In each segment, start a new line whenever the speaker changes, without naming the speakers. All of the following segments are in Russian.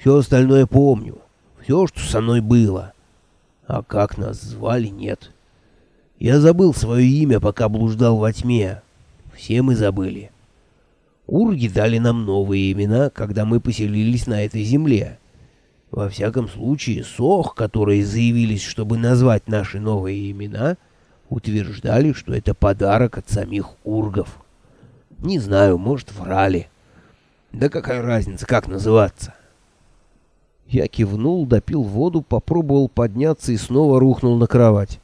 Все остальное помню. Все, что со мной было. А как нас звали, нет. Я забыл свое имя, пока блуждал во тьме. Все мы забыли. Урги дали нам новые имена, когда мы поселились на этой земле. Во всяком случае, Сох, которые заявились, чтобы назвать наши новые имена, утверждали, что это подарок от самих ургов. Не знаю, может, врали. Да какая разница, как называться? Я кивнул, допил воду, попробовал подняться и снова рухнул на кровать.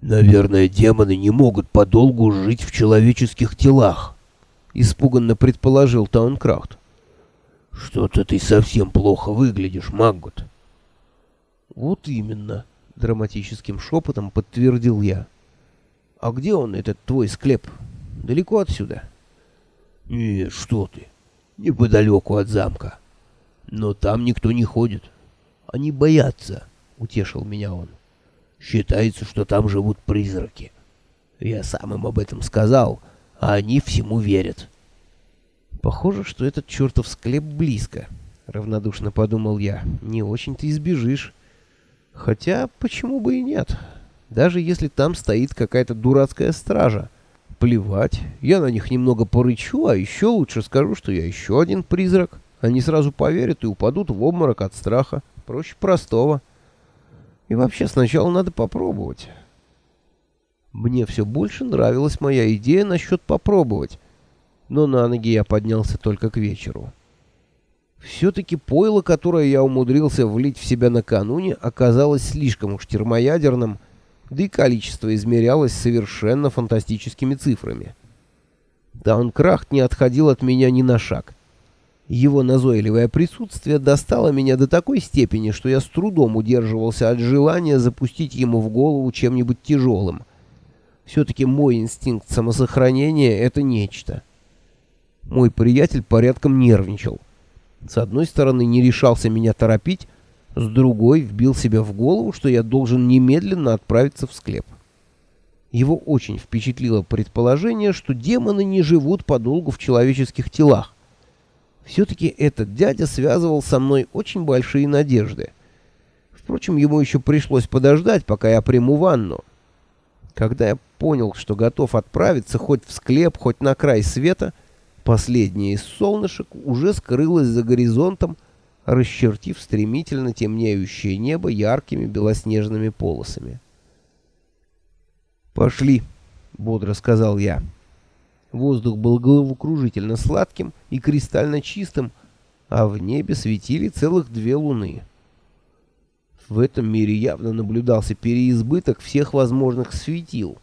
«Наверное, демоны не могут подолгу жить в человеческих телах», — испуганно предположил Таункрафт. «Что-то ты совсем плохо выглядишь, Маггут». «Вот именно», — драматическим шепотом подтвердил я. «А где он, этот твой склеп? Далеко отсюда?» «Нет, что ты, неподалеку от замка». Но там никто не ходит. Они боятся, — утешил меня он. Считается, что там живут призраки. Я сам им об этом сказал, а они всему верят. Похоже, что этот чертов склеп близко, — равнодушно подумал я. Не очень ты избежишь. Хотя, почему бы и нет? Даже если там стоит какая-то дурацкая стража. Плевать, я на них немного порычу, а еще лучше скажу, что я еще один призрак. — они сразу поверят и упадут в обморок от страха. Проще простого. И вообще сначала надо попробовать. Мне все больше нравилась моя идея насчет попробовать. Но на ноги я поднялся только к вечеру. Все-таки пойло, которое я умудрился влить в себя накануне, оказалось слишком уж термоядерным, да и количество измерялось совершенно фантастическими цифрами. Даункрафт не отходил от меня ни на шаг. Его назойливое присутствие достало меня до такой степени, что я с трудом удерживался от желания запустить ему в голову чем-нибудь тяжелым. Все-таки мой инстинкт самосохранения — это нечто. Мой приятель порядком нервничал. С одной стороны, не решался меня торопить, с другой вбил себе в голову, что я должен немедленно отправиться в склеп. Его очень впечатлило предположение, что демоны не живут подолгу в человеческих телах. Все-таки этот дядя связывал со мной очень большие надежды. Впрочем, ему еще пришлось подождать, пока я приму ванну. Когда я понял, что готов отправиться хоть в склеп, хоть на край света, последнее из солнышек уже скрылось за горизонтом, расчертив стремительно темнеющее небо яркими белоснежными полосами. «Пошли», — бодро сказал я. Воздух был головокружительно сладким и кристально чистым, а в небе светили целых две луны. В этом мире явно наблюдался переизбыток всех возможных светил.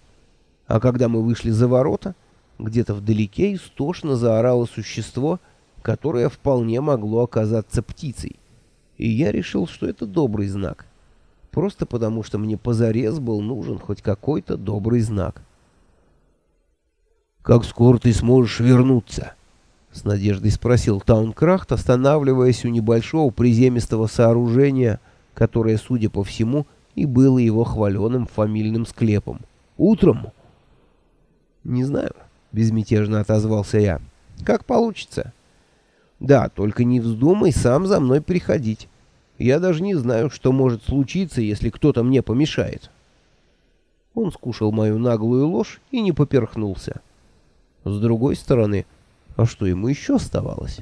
А когда мы вышли за ворота, где-то вдалеке истошно заорало существо, которое вполне могло оказаться птицей. И я решил, что это добрый знак. Просто потому, что мне позарез был нужен хоть какой-то добрый знак. «Как скоро ты сможешь вернуться?» — с надеждой спросил Таункрахт, останавливаясь у небольшого приземистого сооружения, которое, судя по всему, и было его хваленым фамильным склепом. «Утром?» «Не знаю», — безмятежно отозвался я. «Как получится?» «Да, только не вздумай сам за мной приходить. Я даже не знаю, что может случиться, если кто-то мне помешает». Он скушал мою наглую ложь и не поперхнулся. С другой стороны, а что ему еще оставалось?